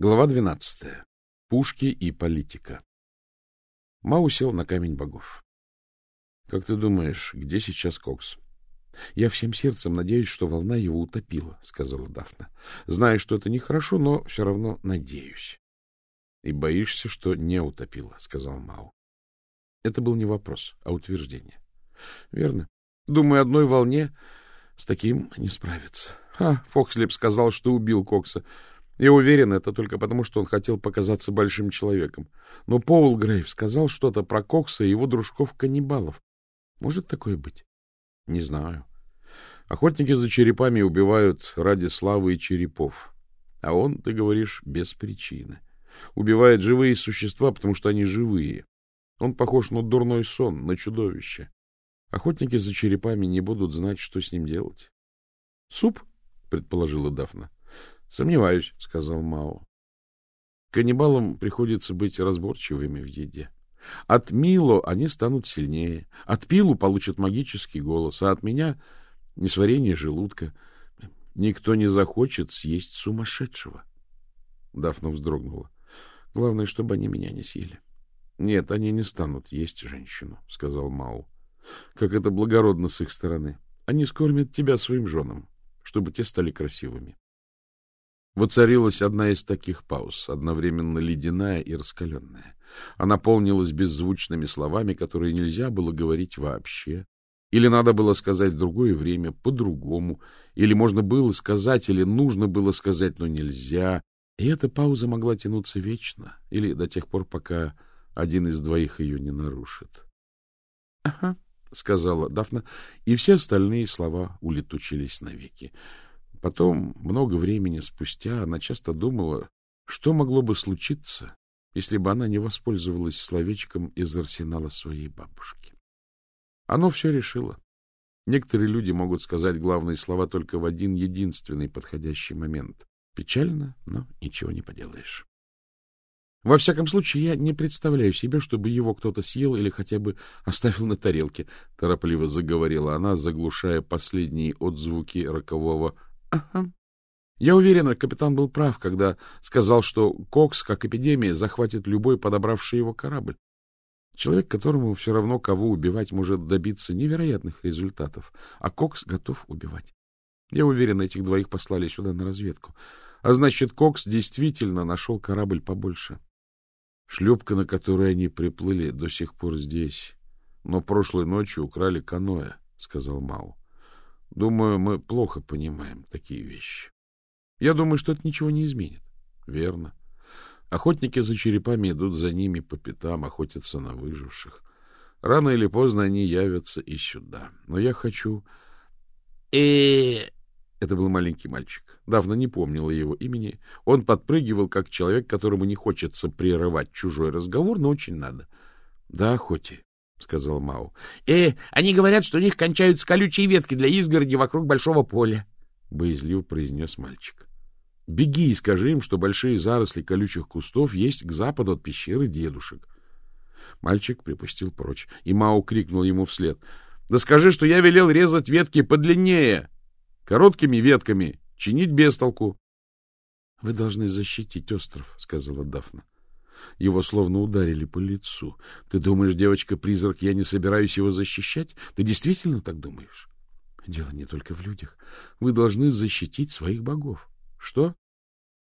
Глава 12. Пушки и политика. Мау сел на камень богов. — Как ты думаешь, где сейчас Кокс? — Я всем сердцем надеюсь, что волна его утопила, — сказала Дафна. — Знаю, что это нехорошо, но все равно надеюсь. — И боишься, что не утопила, — сказал Мау. Это был не вопрос, а утверждение. — Верно. Думаю, одной волне с таким не справиться. Ха, Фокслип сказал, что убил Кокса. Я уверен, это только потому, что он хотел показаться большим человеком. Но Поул Грейв сказал что-то про Кокса и его дружков-каннибалов. Может такое быть? Не знаю. Охотники за черепами убивают ради славы и черепов. А он, ты говоришь, без причины. Убивает живые существа, потому что они живые. Он похож на дурной сон, на чудовище. Охотники за черепами не будут знать, что с ним делать. — Суп? — предположила Дафна. — Сомневаюсь, — сказал Мао. Каннибалам приходится быть разборчивыми в еде. От Мило они станут сильнее, от Пилу получат магический голос, а от меня — несварение желудка. Никто не захочет съесть сумасшедшего. Дафна вздрогнула. Главное, чтобы они меня не съели. — Нет, они не станут есть женщину, — сказал Мау. — Как это благородно с их стороны. Они скормят тебя своим женам, чтобы те стали красивыми. Воцарилась одна из таких пауз, одновременно ледяная и раскаленная. Она полнилась беззвучными словами, которые нельзя было говорить вообще. Или надо было сказать в другое время, по-другому. Или можно было сказать, или нужно было сказать, но нельзя. И эта пауза могла тянуться вечно, или до тех пор, пока один из двоих ее не нарушит. — Ага, — сказала Дафна, и все остальные слова улетучились навеки. Потом, много времени спустя, она часто думала, что могло бы случиться, если бы она не воспользовалась словечком из арсенала своей бабушки. Оно все решило. Некоторые люди могут сказать главные слова только в один единственный подходящий момент. Печально, но ничего не поделаешь. Во всяком случае, я не представляю себе, чтобы его кто-то съел или хотя бы оставил на тарелке, — торопливо заговорила она, заглушая последние отзвуки рокового Ага. Я уверена, капитан был прав, когда сказал, что Кокс, как эпидемия, захватит любой подобравший его корабль. Человек, которому все равно кого убивать, может добиться невероятных результатов, а Кокс готов убивать. Я уверен, этих двоих послали сюда на разведку. А значит, Кокс действительно нашел корабль побольше. Шлюпка, на которой они приплыли, до сих пор здесь. Но прошлой ночью украли каноэ, — сказал Мау. Думаю, мы плохо понимаем такие вещи. Я думаю, что это ничего не изменит. Верно. Охотники за черепами идут за ними по пятам, охотятся на выживших. Рано или поздно они явятся и сюда. Но я хочу... э Это был маленький мальчик. Давно не помнила его имени. Он подпрыгивал, как человек, которому не хочется прерывать чужой разговор, но очень надо. Да, охоте. — сказал Мау. — Э, они говорят, что у них кончаются колючие ветки для изгороди вокруг большого поля, — боязливо произнес мальчик. — Беги и скажи им, что большие заросли колючих кустов есть к западу от пещеры дедушек. Мальчик припустил прочь, и Мау крикнул ему вслед. — Да скажи, что я велел резать ветки подлиннее, короткими ветками, чинить без толку. — Вы должны защитить остров, — сказала Дафна. — его словно ударили по лицу. Ты думаешь, девочка-призрак, я не собираюсь его защищать? Ты действительно так думаешь? Дело не только в людях. Вы должны защитить своих богов. Что?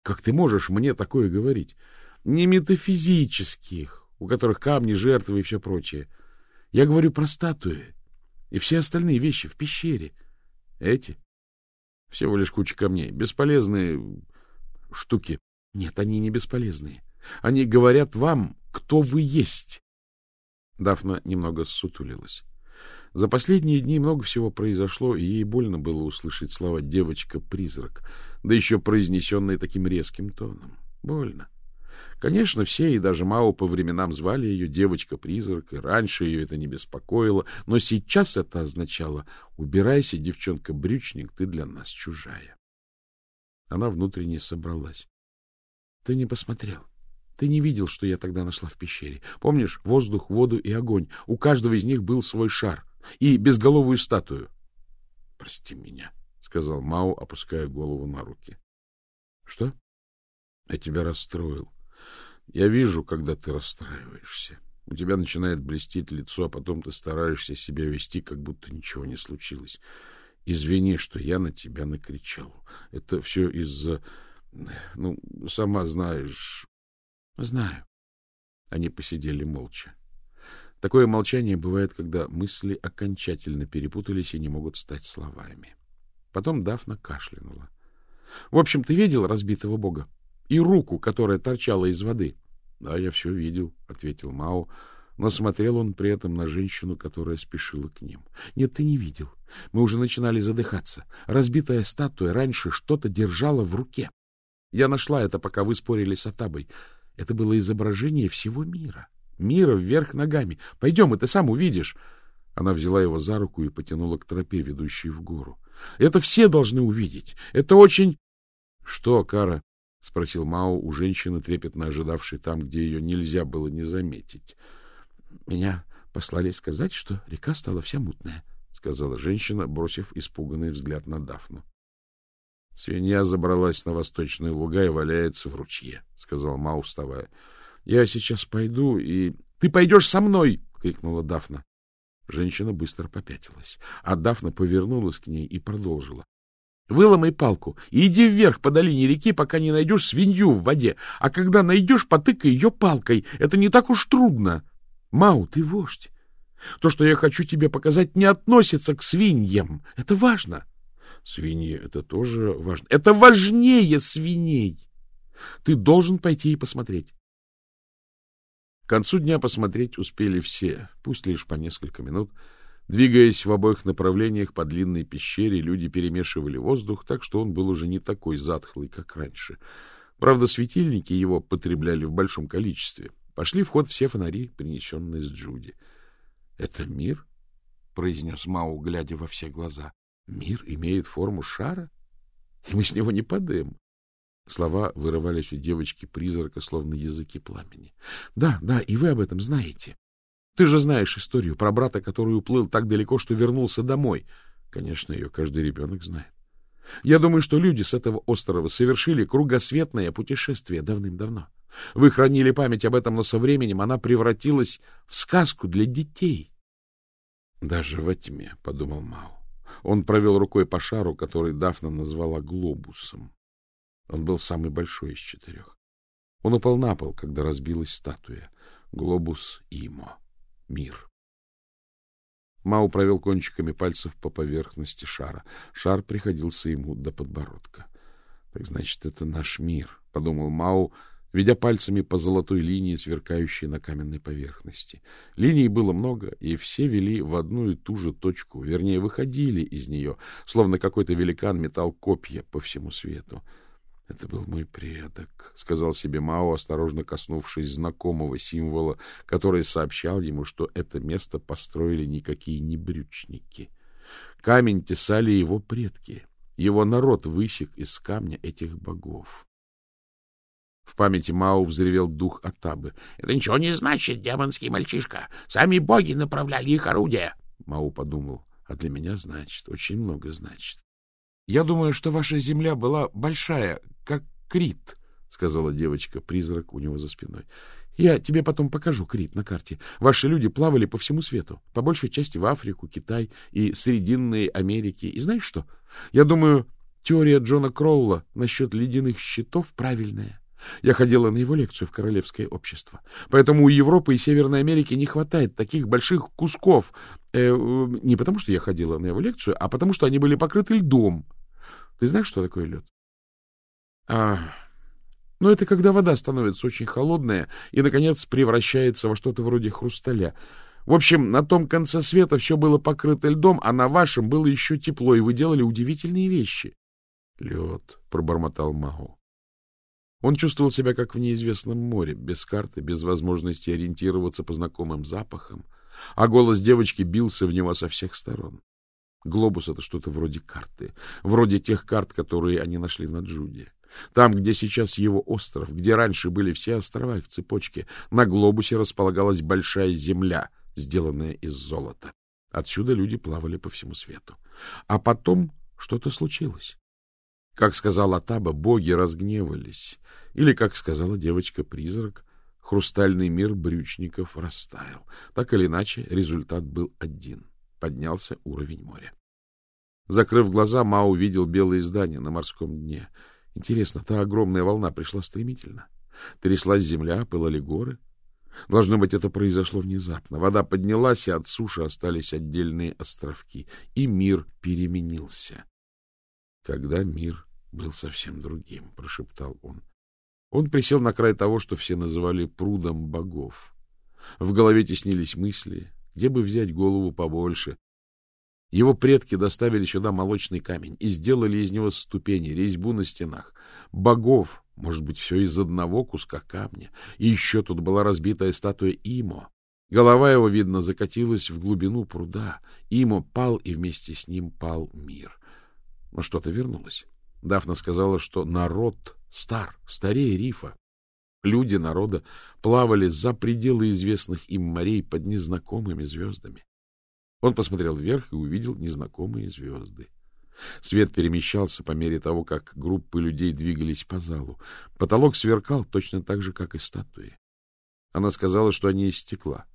Как ты можешь мне такое говорить? Не метафизических, у которых камни, жертвы и все прочее. Я говорю про статуи и все остальные вещи в пещере. Эти? Всего лишь куча камней. Бесполезные штуки. Нет, они не бесполезные. Они говорят вам, кто вы есть. Дафна немного ссутулилась. За последние дни много всего произошло, и ей больно было услышать слова «девочка-призрак», да еще произнесенные таким резким тоном. Больно. Конечно, все и даже Мао по временам звали ее девочка-призрак, и раньше ее это не беспокоило, но сейчас это означало «убирайся, девчонка-брючник, ты для нас чужая». Она внутренне собралась. — Ты не посмотрел. Ты не видел, что я тогда нашла в пещере. Помнишь, воздух, воду и огонь. У каждого из них был свой шар. И безголовую статую. — Прости меня, — сказал Мао, опуская голову на руки. — Что? Я тебя расстроил. Я вижу, когда ты расстраиваешься. У тебя начинает блестеть лицо, а потом ты стараешься себя вести, как будто ничего не случилось. Извини, что я на тебя накричал. Это все из-за... Ну, сама знаешь... Знаю. Они посидели молча. Такое молчание бывает, когда мысли окончательно перепутались и не могут стать словами. Потом Дафна кашлянула. — В общем, ты видел разбитого бога? И руку, которая торчала из воды? — Да, я все видел, — ответил Мао, но смотрел он при этом на женщину, которая спешила к ним. — Нет, ты не видел. Мы уже начинали задыхаться. Разбитая статуя раньше что-то держала в руке. Я нашла это, пока вы спорили с Атабой. Это было изображение всего мира. Мира вверх ногами. Пойдем, и ты сам увидишь. Она взяла его за руку и потянула к тропе, ведущей в гору. Это все должны увидеть. Это очень... — Что, Кара? — спросил Мао у женщины, трепетно ожидавшей там, где ее нельзя было не заметить. — Меня послали сказать, что река стала вся мутная, — сказала женщина, бросив испуганный взгляд на Дафну. — Свинья забралась на восточные луга и валяется в ручье, — сказал Мау, вставая. — Я сейчас пойду и... — Ты пойдешь со мной! — крикнула Дафна. Женщина быстро попятилась, а Дафна повернулась к ней и продолжила. — Выломай палку и иди вверх по долине реки, пока не найдешь свинью в воде. А когда найдешь, потыкай ее палкой. Это не так уж трудно. Мау, ты вождь. То, что я хочу тебе показать, не относится к свиньям. Это важно. Свиньи — это тоже важно. Это важнее свиней. Ты должен пойти и посмотреть. К концу дня посмотреть успели все, пусть лишь по несколько минут. Двигаясь в обоих направлениях по длинной пещере, люди перемешивали воздух, так что он был уже не такой затхлый, как раньше. Правда, светильники его потребляли в большом количестве. Пошли в ход все фонари, принесенные с Джуди. — Это мир? — произнес Мау, глядя во все глаза. — Мир имеет форму шара? И мы с него не падаем. Слова вырывались у девочки-призрака, словно языки пламени. — Да, да, и вы об этом знаете. Ты же знаешь историю про брата, который уплыл так далеко, что вернулся домой. Конечно, ее каждый ребенок знает. Я думаю, что люди с этого острова совершили кругосветное путешествие давным-давно. Вы хранили память об этом, но со временем она превратилась в сказку для детей. — Даже во тьме, — подумал Мау. Он провел рукой по шару, который Дафна назвала глобусом. Он был самый большой из четырех. Он упал на пол, когда разбилась статуя. Глобус Имо. Мир. Мау провел кончиками пальцев по поверхности шара. Шар приходился ему до подбородка. — Так значит, это наш мир, — подумал Мау, ведя пальцами по золотой линии, сверкающей на каменной поверхности. Линий было много, и все вели в одну и ту же точку, вернее, выходили из нее, словно какой-то великан метал копья по всему свету. Это был мой предок, — сказал себе Мао, осторожно коснувшись знакомого символа, который сообщал ему, что это место построили никакие не брючники. Камень тесали его предки. Его народ высек из камня этих богов. В памяти Мао взревел дух Атабы. — Это ничего не значит, демонский мальчишка. Сами боги направляли их орудия. Мао подумал. — А для меня значит, очень много значит. — Я думаю, что ваша земля была большая, как Крит, — сказала девочка-призрак у него за спиной. — Я тебе потом покажу Крит на карте. Ваши люди плавали по всему свету, по большей части в Африку, Китай и Срединные Америки. И знаешь что? Я думаю, теория Джона Кроула насчет ледяных щитов правильная. Я ходила на его лекцию в Королевское общество. Поэтому у Европы и Северной Америки не хватает таких больших кусков. Э, не потому, что я ходила на его лекцию, а потому, что они были покрыты льдом. Ты знаешь, что такое лед? А, ну, это когда вода становится очень холодная и, наконец, превращается во что-то вроде хрусталя. В общем, на том конце света все было покрыто льдом, а на вашем было еще тепло, и вы делали удивительные вещи. — Лед, — пробормотал Мао. Он чувствовал себя как в неизвестном море, без карты, без возможности ориентироваться по знакомым запахам, а голос девочки бился в него со всех сторон. Глобус — это что-то вроде карты, вроде тех карт, которые они нашли на Джуде. Там, где сейчас его остров, где раньше были все острова их цепочки, на глобусе располагалась большая земля, сделанная из золота. Отсюда люди плавали по всему свету. А потом что-то случилось. Как сказала Таба, боги разгневались. Или, как сказала девочка-призрак, хрустальный мир брючников растаял. Так или иначе, результат был один. Поднялся уровень моря. Закрыв глаза, Ма увидел белые здания на морском дне. Интересно, та огромная волна пришла стремительно. Тряслась земля, пылали горы. Должно быть, это произошло внезапно. Вода поднялась, и от суши остались отдельные островки. И мир переменился. Когда мир был совсем другим, — прошептал он. Он присел на край того, что все называли прудом богов. В голове теснились мысли, где бы взять голову побольше. Его предки доставили сюда молочный камень и сделали из него ступени, резьбу на стенах. Богов, может быть, все из одного куска камня. И еще тут была разбитая статуя Имо. Голова его, видно, закатилась в глубину пруда. Имо пал, и вместе с ним пал мир. Но что-то вернулось. Дафна сказала, что народ стар, старее рифа. Люди народа плавали за пределы известных им морей под незнакомыми звездами. Он посмотрел вверх и увидел незнакомые звезды. Свет перемещался по мере того, как группы людей двигались по залу. Потолок сверкал точно так же, как и статуи. Она сказала, что они из стекла.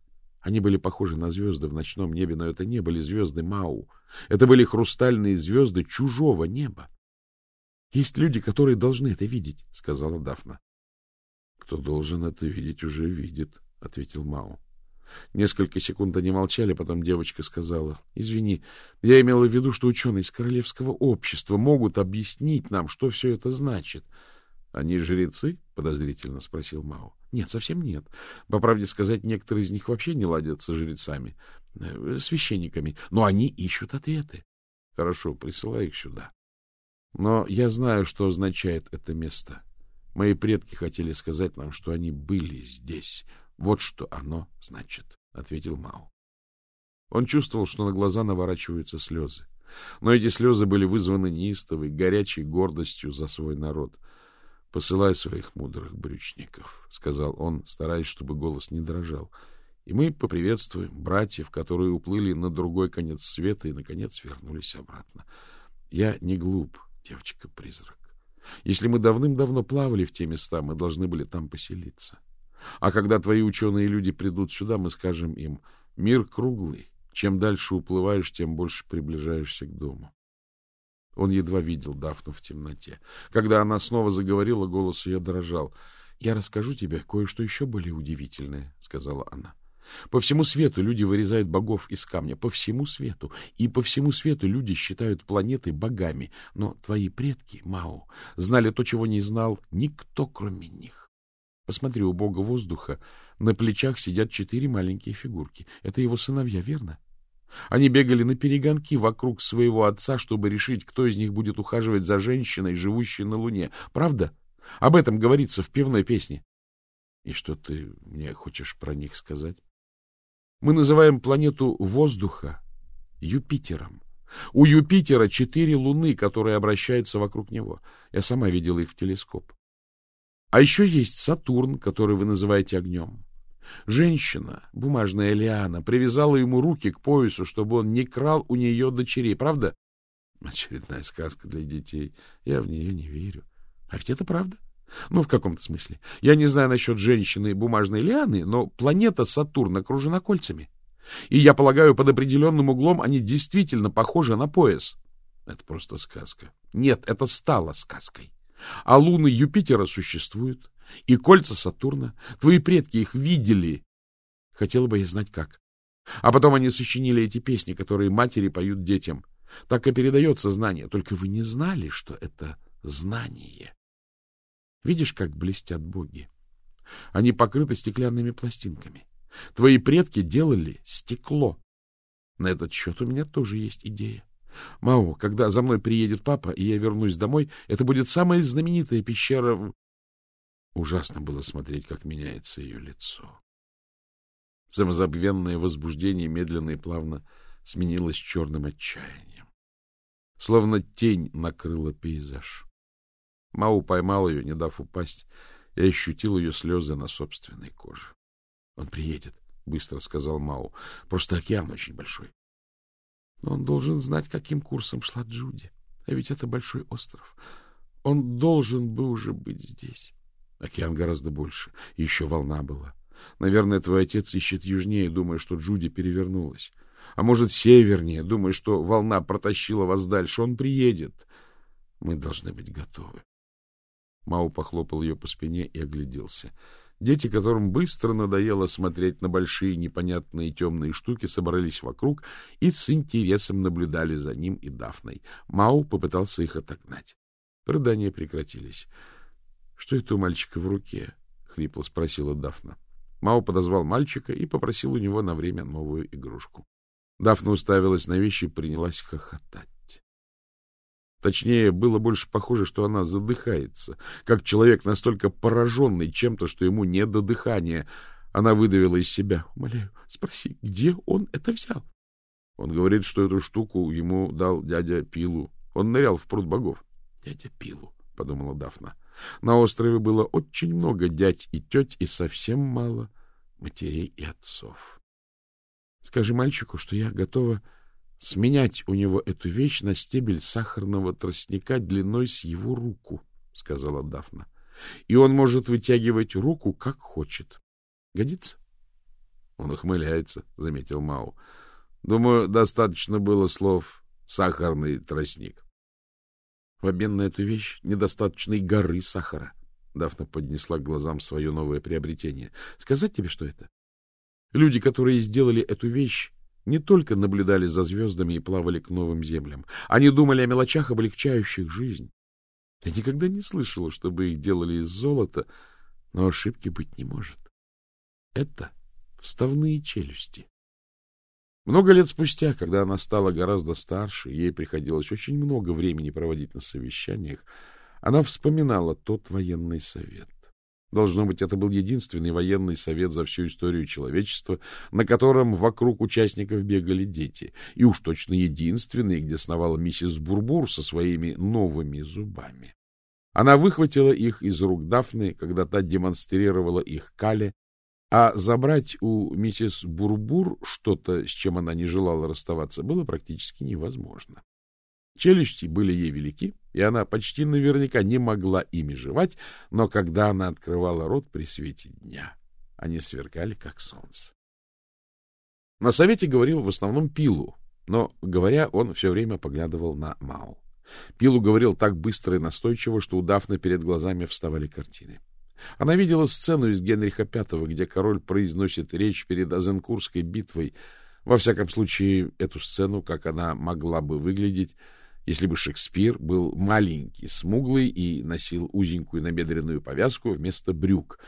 Они были похожи на звезды в ночном небе, но это не были звезды Мау. Это были хрустальные звезды чужого неба. — Есть люди, которые должны это видеть, — сказала Дафна. — Кто должен это видеть, уже видит, — ответил Мау. Несколько секунд они молчали, потом девочка сказала, — Извини, я имела в виду, что ученые из Королевского общества могут объяснить нам, что все это значит. — Они жрецы? — подозрительно спросил Мао. — Нет, совсем нет. По правде сказать, некоторые из них вообще не ладят со жрецами, э, священниками, но они ищут ответы. — Хорошо, присылай их сюда. Но я знаю, что означает это место. Мои предки хотели сказать нам, что они были здесь, вот что оно значит, — ответил Мау. Он чувствовал, что на глаза наворачиваются слезы. Но эти слезы были вызваны неистовой, горячей гордостью за свой народ. — Посылай своих мудрых брючников, — сказал он, стараясь, чтобы голос не дрожал. — И мы поприветствуем братьев, которые уплыли на другой конец света и, наконец, вернулись обратно. Я не глуп, девочка-призрак. Если мы давным-давно плавали в те места, мы должны были там поселиться. А когда твои ученые люди придут сюда, мы скажем им, мир круглый, чем дальше уплываешь, тем больше приближаешься к дому. Он едва видел Дафну в темноте. Когда она снова заговорила, голос ее дрожал. — Я расскажу тебе кое-что еще более удивительное, — сказала она. — По всему свету люди вырезают богов из камня, по всему свету. И по всему свету люди считают планеты богами. Но твои предки, Мао, знали то, чего не знал никто, кроме них. Посмотри, у бога воздуха на плечах сидят четыре маленькие фигурки. Это его сыновья, верно? Они бегали на перегонки вокруг своего отца, чтобы решить, кто из них будет ухаживать за женщиной, живущей на Луне. Правда? Об этом говорится в певной песне. И что ты мне хочешь про них сказать? Мы называем планету воздуха Юпитером. У Юпитера четыре луны, которые обращаются вокруг него. Я сама видела их в телескоп. А еще есть Сатурн, который вы называете огнем. Женщина, бумажная лиана, привязала ему руки к поясу, чтобы он не крал у нее дочерей, правда? Очередная сказка для детей. Я в нее не верю. А ведь это правда. Ну, в каком-то смысле. Я не знаю насчет женщины бумажной лианы, но планета Сатурн окружена кольцами. И я полагаю, под определенным углом они действительно похожи на пояс. Это просто сказка. Нет, это стало сказкой. А луны Юпитера существуют, и кольца Сатурна. Твои предки их видели. Хотела бы я знать, как. А потом они сочинили эти песни, которые матери поют детям. Так и передается знание. Только вы не знали, что это знание. Видишь, как блестят боги? Они покрыты стеклянными пластинками. Твои предки делали стекло. На этот счет у меня тоже есть идея. Мао, когда за мной приедет папа, и я вернусь домой, это будет самая знаменитая пещера. Ужасно было смотреть, как меняется ее лицо. Самозабвенное возбуждение медленно и плавно сменилось черным отчаянием. Словно тень накрыла пейзаж. Мау поймал ее, не дав упасть, и ощутил ее слезы на собственной коже. — Он приедет, — быстро сказал Мау. — Просто океан очень большой. Но он должен знать, каким курсом шла Джуди. А ведь это большой остров. Он должен бы уже быть здесь. Океан гораздо больше. Еще волна была. Наверное, твой отец ищет южнее, думая, что Джуди перевернулась. А может, севернее, думая, что волна протащила вас дальше. Он приедет. Мы должны быть готовы. Мау похлопал ее по спине и огляделся. Дети, которым быстро надоело смотреть на большие непонятные темные штуки, собрались вокруг и с интересом наблюдали за ним и Дафной. Мау попытался их отогнать. Рыдания прекратились. — Что это у мальчика в руке? — хрипло спросила Дафна. Мау подозвал мальчика и попросил у него на время новую игрушку. Дафна уставилась на вещи и принялась хохотать. Точнее, было больше похоже, что она задыхается, как человек, настолько пораженный чем-то, что ему не до дыхания. Она выдавила из себя. — Умоляю, спроси, где он это взял? Он говорит, что эту штуку ему дал дядя Пилу. Он нырял в пруд богов. — Дядя Пилу, — подумала Дафна. На острове было очень много дядь и теть и совсем мало матерей и отцов. Скажи мальчику, что я готова сменять у него эту вещь на стебель сахарного тростника длиной с его руку, — сказала Дафна. — И он может вытягивать руку, как хочет. Годится? — Он ухмыляется, — заметил Мау. — Думаю, достаточно было слов «сахарный тростник». В обмен на эту вещь недостаточной горы сахара. Дафна поднесла к глазам свое новое приобретение. — Сказать тебе, что это? Люди, которые сделали эту вещь, не только наблюдали за звездами и плавали к новым землям. Они думали о мелочах, облегчающих жизнь. Я никогда не слышала, чтобы их делали из золота, но ошибки быть не может. Это вставные челюсти. Много лет спустя, когда она стала гораздо старше, ей приходилось очень много времени проводить на совещаниях, она вспоминала тот военный совет. Должно быть, это был единственный военный совет за всю историю человечества, на котором вокруг участников бегали дети. И уж точно единственный, где сновала миссис Бурбур со своими новыми зубами. Она выхватила их из рук Дафны, когда та демонстрировала их Кале, а забрать у миссис Бурбур что-то, с чем она не желала расставаться, было практически невозможно. Челюсти были ей велики, и она почти наверняка не могла ими жевать, но когда она открывала рот при свете дня, они сверкали, как солнце. На совете говорил в основном Пилу, но, говоря, он все время поглядывал на Мау. Пилу говорил так быстро и настойчиво, что у Дафны перед глазами вставали картины. Она видела сцену из Генриха V, где король произносит речь перед Азенкурской битвой. Во всяком случае, эту сцену, как она могла бы выглядеть, если бы Шекспир был маленький, смуглый и носил узенькую набедренную повязку вместо брюк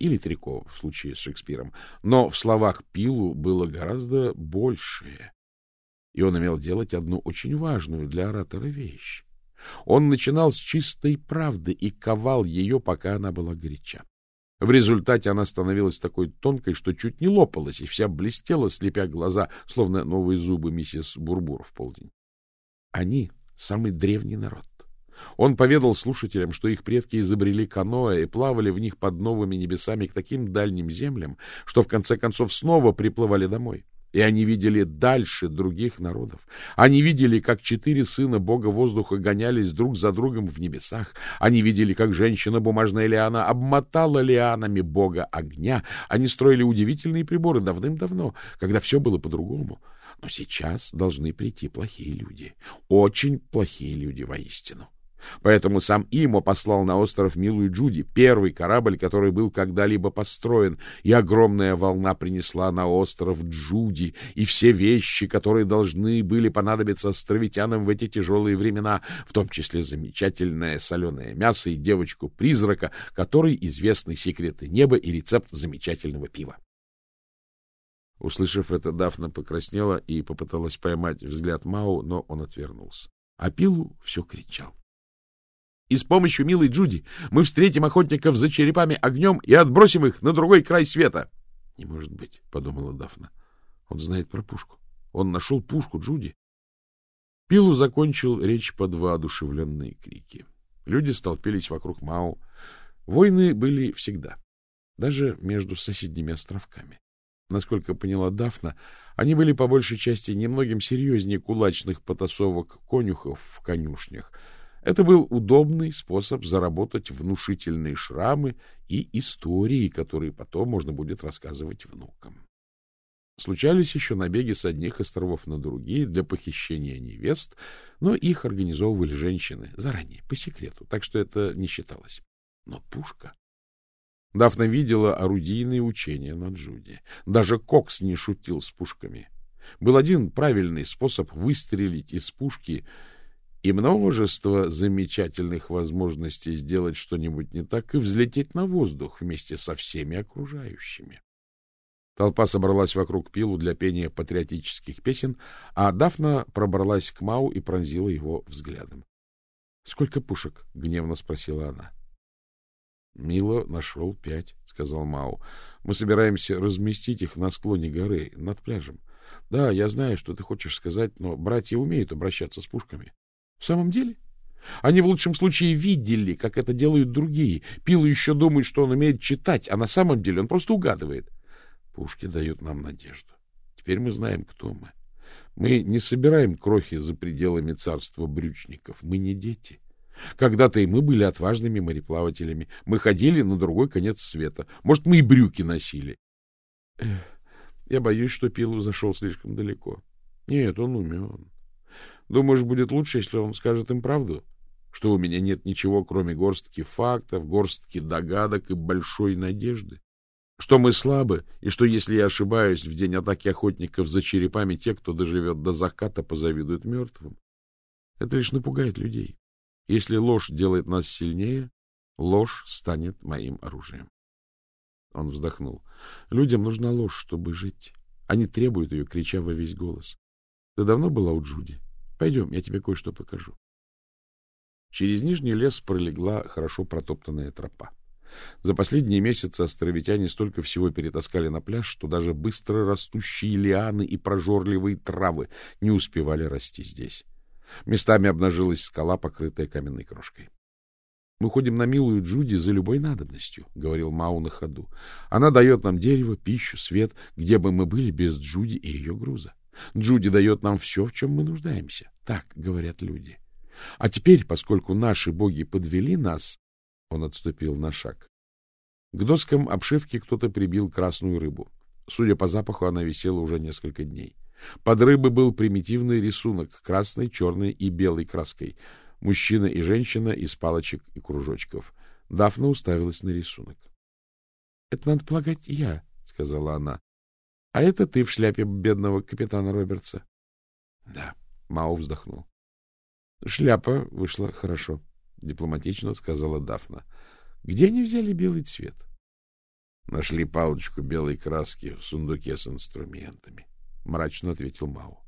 или трико в случае с Шекспиром. Но в словах Пилу было гораздо большее. И он имел делать одну очень важную для оратора вещь. Он начинал с чистой правды и ковал ее, пока она была горяча. В результате она становилась такой тонкой, что чуть не лопалась, и вся блестела, слепя глаза, словно новые зубы миссис Бурбур в полдень. Они самый древний народ. Он поведал слушателям, что их предки изобрели каноэ и плавали в них под новыми небесами к таким дальним землям, что в конце концов снова приплывали домой. И они видели дальше других народов. Они видели, как четыре сына бога воздуха гонялись друг за другом в небесах. Они видели, как женщина-бумажная лиана обмотала лианами бога огня. Они строили удивительные приборы давным-давно, когда все было по-другому. Но сейчас должны прийти плохие люди. Очень плохие люди воистину. Поэтому сам Имо послал на остров Милую Джуди, первый корабль, который был когда-либо построен, и огромная волна принесла на остров Джуди и все вещи, которые должны были понадобиться островитянам в эти тяжелые времена, в том числе замечательное соленое мясо и девочку-призрака, которой известны секреты неба и рецепт замечательного пива. Услышав это, Дафна покраснела и попыталась поймать взгляд Мау, но он отвернулся. А Пилу все кричал. И с помощью милой Джуди мы встретим охотников за черепами огнем и отбросим их на другой край света. — Не может быть, — подумала Дафна. Он знает про пушку. Он нашел пушку Джуди. Пилу закончил речь под воодушевленные крики. Люди столпились вокруг Мау. Войны были всегда, даже между соседними островками. Насколько поняла Дафна, они были по большей части немногим серьезнее кулачных потасовок конюхов в конюшнях — Это был удобный способ заработать внушительные шрамы и истории, которые потом можно будет рассказывать внукам. Случались еще набеги с одних островов на другие для похищения невест, но их организовывали женщины заранее, по секрету, так что это не считалось. Но пушка... Дафна видела орудийные учения на Джуди. Даже Кокс не шутил с пушками. Был один правильный способ выстрелить из пушки и множество замечательных возможностей сделать что-нибудь не так и взлететь на воздух вместе со всеми окружающими. Толпа собралась вокруг Пилу для пения патриотических песен, а Дафна пробралась к Мау и пронзила его взглядом. — Сколько пушек? — гневно спросила она. — Мило нашел пять, — сказал Мау. — Мы собираемся разместить их на склоне горы, над пляжем. Да, я знаю, что ты хочешь сказать, но братья умеют обращаться с пушками. — В самом деле? Они в лучшем случае видели, как это делают другие. Пилу еще думает, что он умеет читать, а на самом деле он просто угадывает. — Пушки дают нам надежду. Теперь мы знаем, кто мы. Мы не собираем крохи за пределами царства брючников. Мы не дети. Когда-то и мы были отважными мореплавателями. Мы ходили на другой конец света. Может, мы и брюки носили. Эх, я боюсь, что Пилу зашел слишком далеко. Нет, он умен. Думаешь, будет лучше, если он скажет им правду? Что у меня нет ничего, кроме горстки фактов, горстки догадок и большой надежды? что мы слабы, и что, если я ошибаюсь, в день атаки охотников за черепами те, кто доживет до заката, позавидуют мертвым. Это лишь напугает людей. Если ложь делает нас сильнее, ложь станет моим оружием. Он вздохнул. Людям нужна ложь, чтобы жить. Они требуют ее, крича во весь голос. Ты давно была у Джуди? Пойдем, я тебе кое-что покажу. Через нижний лес пролегла хорошо протоптанная тропа. За последние месяцы островитяне столько всего перетаскали на пляж, что даже быстро растущие лианы и прожорливые травы не успевали расти здесь. Местами обнажилась скала, покрытая каменной крошкой. — Мы ходим на милую Джуди за любой надобностью, — говорил Мау на ходу. — Она дает нам дерево, пищу, свет, где бы мы были без Джуди и ее груза. Джуди дает нам все, в чем мы нуждаемся. Так говорят люди. А теперь, поскольку наши боги подвели нас, он отступил на шаг. К доскам обшивки кто-то прибил красную рыбу. Судя по запаху, она висела уже несколько дней. Под рыбой был примитивный рисунок красной, черной и белой краской. Мужчина и женщина из палочек и кружочков. Дафна уставилась на рисунок. — Это, надо полагать, я, — сказала она. — А это ты в шляпе бедного капитана Робертса. — Да, — Мау вздохнул. — Шляпа вышла хорошо. — дипломатично сказала Дафна. Где они взяли белый цвет? Нашли палочку белой краски в сундуке с инструментами, мрачно ответил Мау.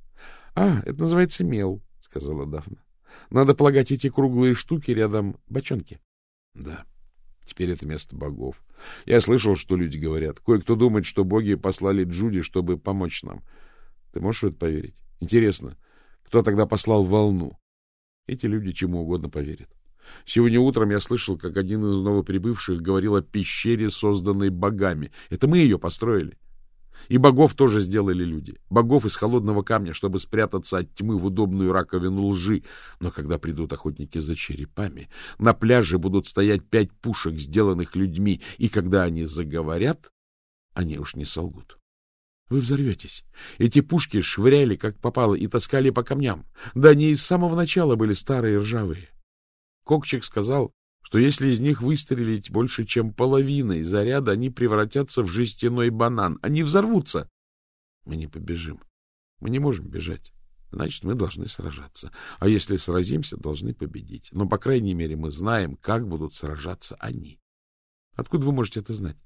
А, это называется мел, сказала Дафна. Надо полагать эти круглые штуки рядом бочонки. Да. Теперь это место богов. Я слышал, что люди говорят. Кое-кто думает, что боги послали Джуди, чтобы помочь нам. Ты можешь в это поверить? Интересно, кто тогда послал волну? Эти люди чему угодно поверят. Сегодня утром я слышал, как один из новоприбывших говорил о пещере, созданной богами. Это мы ее построили. И богов тоже сделали люди. Богов из холодного камня, чтобы спрятаться от тьмы в удобную раковину лжи. Но когда придут охотники за черепами, на пляже будут стоять пять пушек, сделанных людьми, и когда они заговорят, они уж не солгут. Вы взорветесь. Эти пушки швыряли, как попало, и таскали по камням. Да они и с самого начала были старые ржавые. Кокчик сказал, что если из них выстрелить больше, чем половиной заряда, они превратятся в жестяной банан. Они взорвутся. Мы не побежим. Мы не можем бежать. Значит, мы должны сражаться. А если сразимся, должны победить. Но, по крайней мере, мы знаем, как будут сражаться они. Откуда вы можете это знать?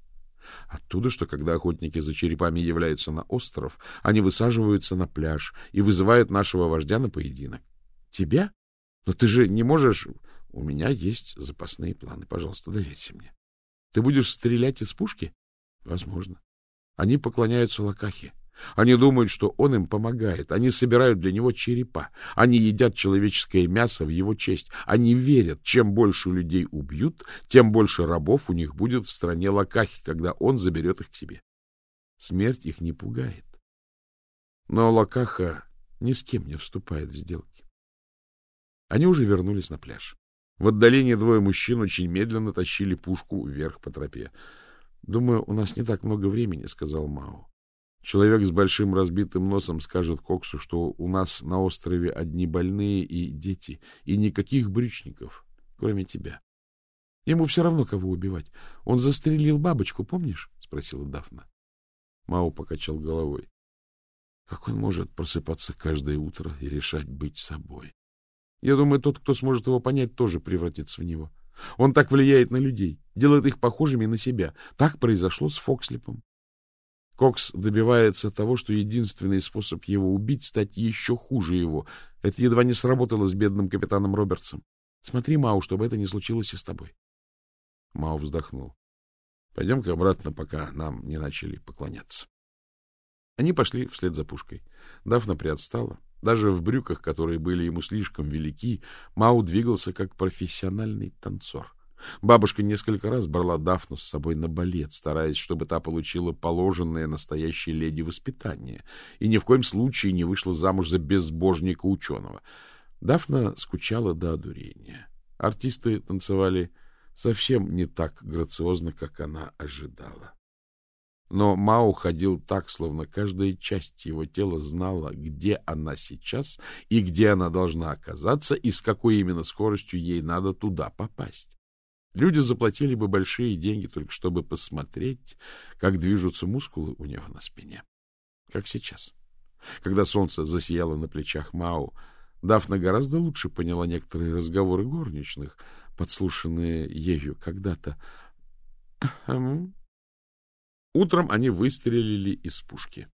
Оттуда, что когда охотники за черепами являются на остров, они высаживаются на пляж и вызывают нашего вождя на поединок. Тебя? Но ты же не можешь... У меня есть запасные планы. Пожалуйста, доверься мне. Ты будешь стрелять из пушки? Возможно. Они поклоняются Лакахе. Они думают, что он им помогает. Они собирают для него черепа. Они едят человеческое мясо в его честь. Они верят, чем больше людей убьют, тем больше рабов у них будет в стране Лакахи, когда он заберет их к себе. Смерть их не пугает. Но Лакаха ни с кем не вступает в сделки. Они уже вернулись на пляж. В отдалении двое мужчин очень медленно тащили пушку вверх по тропе. — Думаю, у нас не так много времени, — сказал Мау. Человек с большим разбитым носом скажет Коксу, что у нас на острове одни больные и дети, и никаких брючников, кроме тебя. Ему все равно, кого убивать. Он застрелил бабочку, помнишь? — спросила Дафна. Мау покачал головой. Как он может просыпаться каждое утро и решать быть собой? Я думаю, тот, кто сможет его понять, тоже превратится в него. Он так влияет на людей, делает их похожими на себя. Так произошло с Фокслипом. Кокс добивается того, что единственный способ его убить — стать еще хуже его. Это едва не сработало с бедным капитаном Робертсом. Смотри, Мау, чтобы это не случилось и с тобой. Мау вздохнул. — Пойдем-ка обратно, пока нам не начали поклоняться. Они пошли вслед за пушкой. Дафна приотстала. Даже в брюках, которые были ему слишком велики, Мау двигался как профессиональный танцор. Бабушка несколько раз брала Дафну с собой на балет, стараясь, чтобы та получила положенное настоящей леди воспитание и ни в коем случае не вышла замуж за безбожника-ученого. Дафна скучала до одурения. Артисты танцевали совсем не так грациозно, как она ожидала. Но Мао ходил так, словно каждая часть его тела знала, где она сейчас и где она должна оказаться, и с какой именно скоростью ей надо туда попасть. Люди заплатили бы большие деньги только чтобы посмотреть, как движутся мускулы у него на спине. Как сейчас. Когда солнце засияло на плечах Мао, Дафна гораздо лучше поняла некоторые разговоры горничных, подслушанные ею когда-то. Утром они выстрелили из пушки.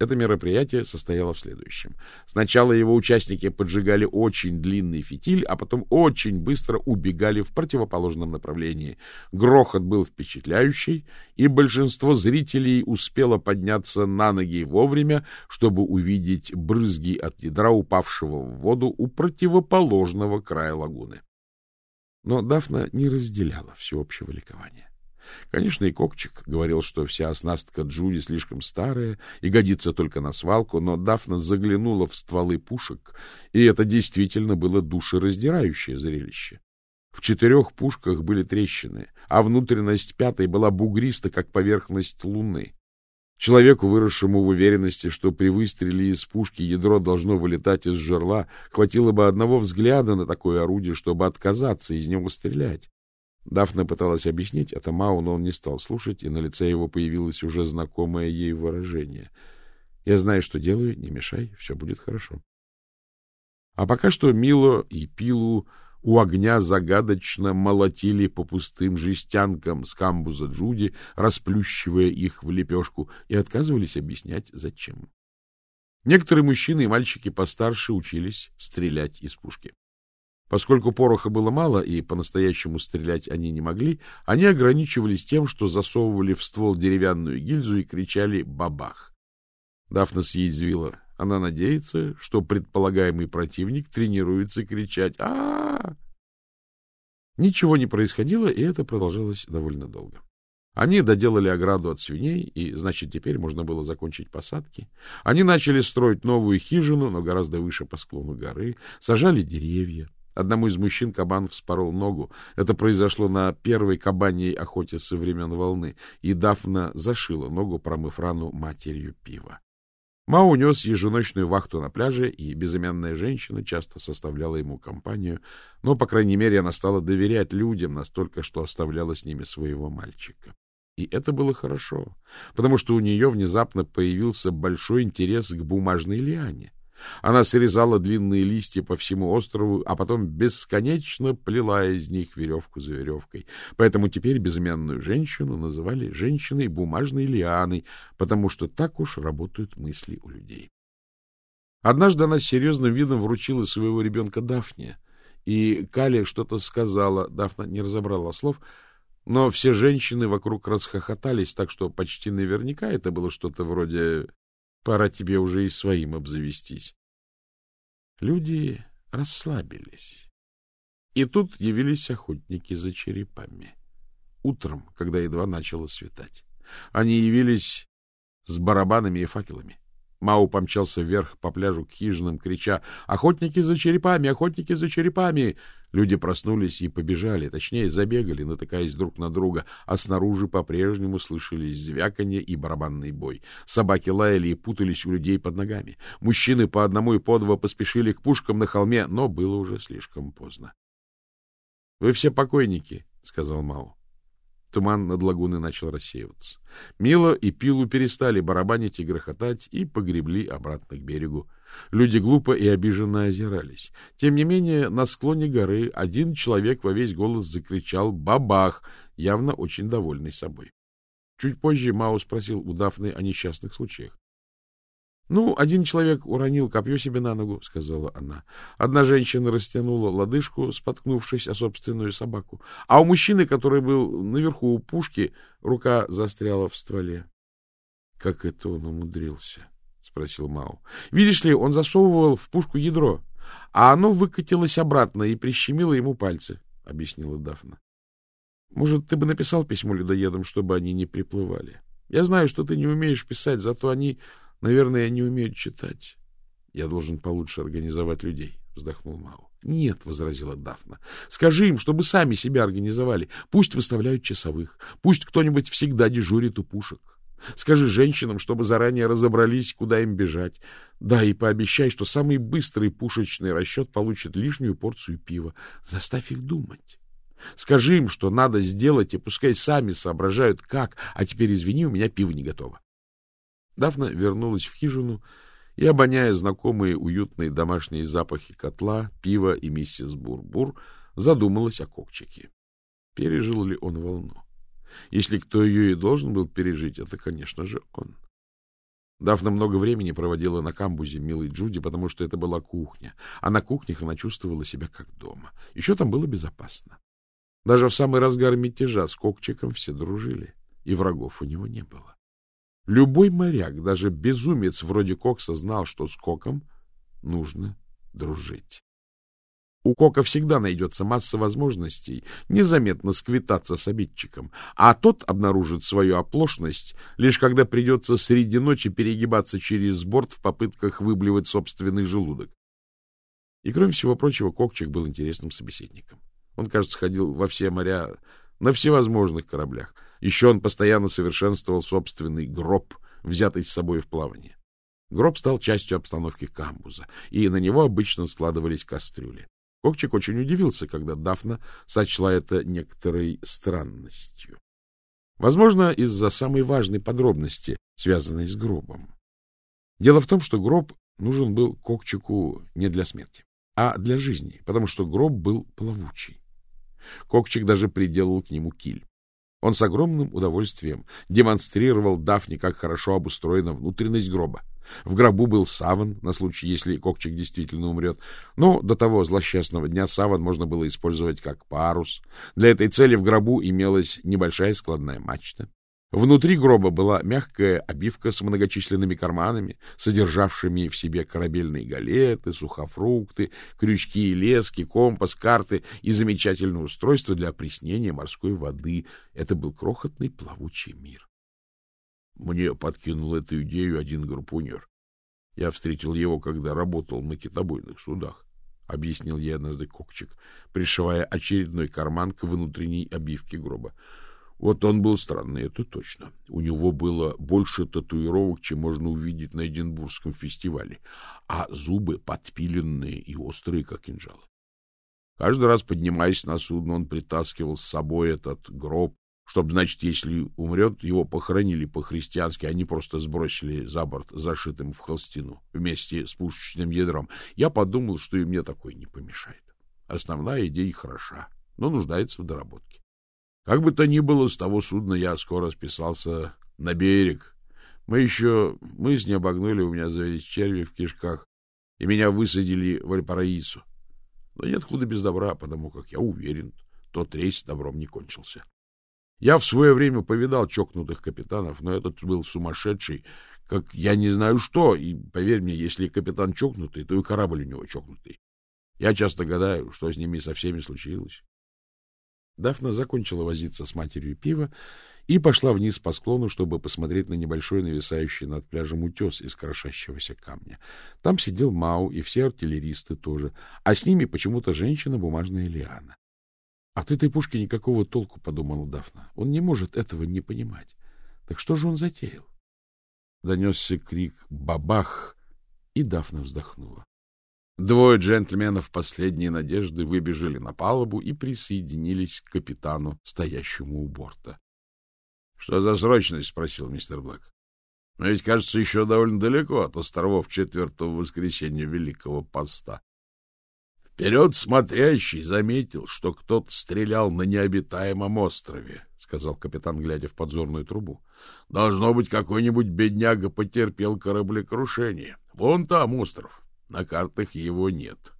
Это мероприятие состояло в следующем. Сначала его участники поджигали очень длинный фитиль, а потом очень быстро убегали в противоположном направлении. Грохот был впечатляющий, и большинство зрителей успело подняться на ноги вовремя, чтобы увидеть брызги от ядра, упавшего в воду у противоположного края лагуны. Но Дафна не разделяла всеобщего ликования. Конечно, и Кокчик говорил, что вся оснастка Джуди слишком старая и годится только на свалку, но Дафна заглянула в стволы пушек, и это действительно было душераздирающее зрелище. В четырех пушках были трещины, а внутренность пятой была бугриста, как поверхность луны. Человеку, выросшему в уверенности, что при выстреле из пушки ядро должно вылетать из жерла, хватило бы одного взгляда на такое орудие, чтобы отказаться из него стрелять. Дафна пыталась объяснить это Мау, но он не стал слушать, и на лице его появилось уже знакомое ей выражение. «Я знаю, что делаю, не мешай, все будет хорошо». А пока что Мило и Пилу у огня загадочно молотили по пустым жестянкам с камбуза Джуди, расплющивая их в лепешку, и отказывались объяснять, зачем. Некоторые мужчины и мальчики постарше учились стрелять из пушки. Поскольку пороха было мало и по-настоящему стрелять они не могли, они ограничивались тем, что засовывали в ствол деревянную гильзу и кричали «бабах». Дафна съязвила. Она надеется, что предполагаемый противник тренируется кричать а, -а, -а, Ничего не происходило, и это продолжалось довольно долго. Они доделали ограду от свиней, и, значит, теперь можно было закончить посадки. Они начали строить новую хижину, но гораздо выше по склону горы, сажали деревья, Одному из мужчин кабан вспорол ногу. Это произошло на первой кабаньей охоте со времен волны, и Дафна зашила ногу, промыв рану матерью пива. Мао унес еженочную вахту на пляже, и безымянная женщина часто составляла ему компанию, но, по крайней мере, она стала доверять людям настолько, что оставляла с ними своего мальчика. И это было хорошо, потому что у нее внезапно появился большой интерес к бумажной лиане. Она срезала длинные листья по всему острову, а потом бесконечно плела из них веревку за веревкой. Поэтому теперь безымянную женщину называли женщиной бумажной лианой, потому что так уж работают мысли у людей. Однажды она с серьезным видом вручила своего ребенка Дафне, и Кали что-то сказала, Дафна не разобрала слов, но все женщины вокруг расхохотались, так что почти наверняка это было что-то вроде Пора тебе уже и своим обзавестись. Люди расслабились. И тут явились охотники за черепами. Утром, когда едва начало светать. Они явились с барабанами и факелами. Мау помчался вверх по пляжу к хижинам, крича «Охотники за черепами! Охотники за черепами!» Люди проснулись и побежали, точнее, забегали, натыкаясь друг на друга, а снаружи по-прежнему слышались звяканье и барабанный бой. Собаки лаяли и путались у людей под ногами. Мужчины по одному и по два поспешили к пушкам на холме, но было уже слишком поздно. — Вы все покойники, — сказал Мау. Туман над лагуной начал рассеиваться. Мила и Пилу перестали барабанить и грохотать и погребли обратно к берегу. Люди глупо и обиженно озирались. Тем не менее, на склоне горы один человек во весь голос закричал «Бабах!», явно очень довольный собой. Чуть позже Мао спросил у Дафны о несчастных случаях. — Ну, один человек уронил копье себе на ногу, — сказала она. Одна женщина растянула лодыжку, споткнувшись о собственную собаку. А у мужчины, который был наверху у пушки, рука застряла в стволе. — Как это он умудрился? — спросил Мау. — Видишь ли, он засовывал в пушку ядро, а оно выкатилось обратно и прищемило ему пальцы, — объяснила Дафна. — Может, ты бы написал письмо людоедам, чтобы они не приплывали? Я знаю, что ты не умеешь писать, зато они Наверное, не умеют читать. Я должен получше организовать людей, вздохнул Мау. Нет, возразила Дафна. Скажи им, чтобы сами себя организовали. Пусть выставляют часовых. Пусть кто-нибудь всегда дежурит у пушек. Скажи женщинам, чтобы заранее разобрались, куда им бежать. Да, и пообещай, что самый быстрый пушечный расчет получит лишнюю порцию пива. Заставь их думать. Скажи им, что надо сделать, и пускай сами соображают, как. А теперь, извини, у меня пиво не готово. Дафна вернулась в хижину и, обоняя знакомые уютные домашние запахи котла, пива и миссис Бурбур, задумалась о Кокчике. Пережил ли он волну? Если кто ее и должен был пережить, это, конечно же, он. Дафна много времени проводила на камбузе милой Джуди, потому что это была кухня, а на кухнях она чувствовала себя как дома. Еще там было безопасно. Даже в самый разгар мятежа с Кокчиком все дружили, и врагов у него не было. Любой моряк, даже безумец вроде Кокса, знал, что с Коком нужно дружить. У Кока всегда найдется масса возможностей незаметно сквитаться с обидчиком, а тот обнаружит свою оплошность, лишь когда придется среди ночи перегибаться через борт в попытках выблевать собственный желудок. И, кроме всего прочего, Кокчик был интересным собеседником. Он, кажется, ходил во все моря на всевозможных кораблях, еще он постоянно совершенствовал собственный гроб, взятый с собой в плавание. Гроб стал частью обстановки камбуза, и на него обычно складывались кастрюли. Кокчик очень удивился, когда Дафна сочла это некоторой странностью. Возможно, из-за самой важной подробности, связанной с гробом. Дело в том, что гроб нужен был Кокчику не для смерти, а для жизни, потому что гроб был плавучий. Кокчик даже приделал к нему киль. Он с огромным удовольствием демонстрировал Дафне, как хорошо обустроена внутренность гроба. В гробу был саван, на случай, если Кокчик действительно умрет. Но до того злосчастного дня саван можно было использовать как парус. Для этой цели в гробу имелась небольшая складная мачта. Внутри гроба была мягкая обивка с многочисленными карманами, содержавшими в себе корабельные галеты, сухофрукты, крючки и лески, компас, карты и замечательное устройство для опреснения морской воды. Это был крохотный плавучий мир. Мне подкинул эту идею один гарпунер. Я встретил его, когда работал на китобойных судах, — объяснил ей однажды Кокчик, пришивая очередной карман к внутренней обивке гроба. Вот он был странный, это точно. У него было больше татуировок, чем можно увидеть на Эдинбургском фестивале, а зубы подпиленные и острые, как кинжалы. Каждый раз, поднимаясь на судно, он притаскивал с собой этот гроб, чтобы, значит, если умрет, его похоронили по-христиански, а не просто сбросили за борт, зашитым в холстину, вместе с пушечным ядром. Я подумал, что и мне такое не помешает. Основная идея хороша, но нуждается в доработке. Как бы то ни было, с того судна я скоро списался на берег. Мы еще мыс не обогнули, у меня завелись черви в кишках, и меня высадили в Альпараису. Но нет худа без добра, потому как я уверен, тот рейс добром не кончился. Я в свое время повидал чокнутых капитанов, но этот был сумасшедший, как я не знаю что, и, поверь мне, если капитан чокнутый, то и корабль у него чокнутый. Я часто гадаю, что с ними со всеми случилось. Дафна закончила возиться с матерью пива и пошла вниз по склону, чтобы посмотреть на небольшой нависающий над пляжем утес из крошащегося камня. Там сидел Мау и все артиллеристы тоже, а с ними почему-то женщина-бумажная Лиана. От этой пушки никакого толку, — подумала Дафна. Он не может этого не понимать. Так что же он затеял? Донесся крик «Бабах!» и Дафна вздохнула. Двое джентльменов последней надежды выбежали на палубу и присоединились к капитану, стоящему у борта. — Что за срочность? — спросил мистер Блэк. — Но ведь, кажется, еще довольно далеко от островов четвертого воскресенья Великого Поста. Вперед смотрящий заметил, что кто-то стрелял на необитаемом острове, — сказал капитан, глядя в подзорную трубу. — Должно быть, какой-нибудь бедняга потерпел кораблекрушение. Вон там остров. На картах его нет.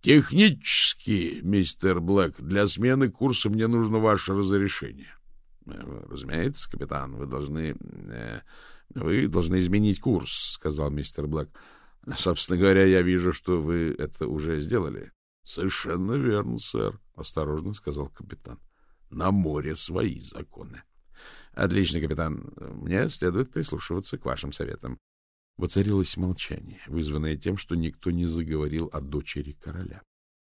Технически, мистер Блэк, для смены курса мне нужно ваше разрешение. Э, — Разумеется, капитан, вы должны... Э, вы должны изменить курс, — сказал мистер Блэк. — Собственно говоря, я вижу, что вы это уже сделали. — Совершенно верно, сэр, — осторожно сказал капитан. — На море свои законы. — Отлично, капитан. Мне следует прислушиваться к вашим советам. Воцарилось молчание, вызванное тем, что никто не заговорил о дочери короля.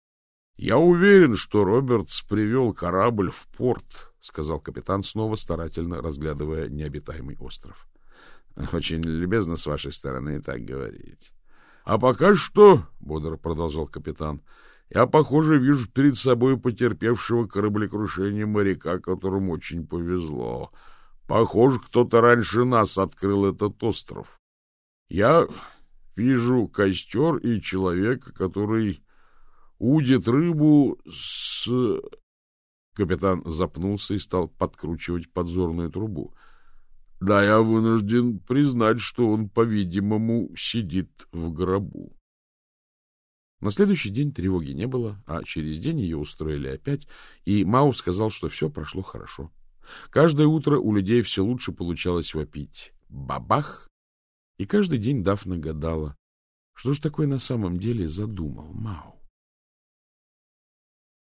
— Я уверен, что Робертс привел корабль в порт, — сказал капитан, снова старательно разглядывая необитаемый остров. — Очень любезно с вашей стороны так говорить. — А пока что, — бодро продолжал капитан, — я, похоже, вижу перед собой потерпевшего кораблекрушение моряка, которому очень повезло. Похоже, кто-то раньше нас открыл этот остров. Я вижу костер и человека, который удит рыбу с... Капитан запнулся и стал подкручивать подзорную трубу. Да, я вынужден признать, что он, по-видимому, сидит в гробу. На следующий день тревоги не было, а через день ее устроили опять, и Мау сказал, что все прошло хорошо. Каждое утро у людей все лучше получалось вопить «бабах!», и каждый день Дафна гадала, что же такое на самом деле задумал Мау.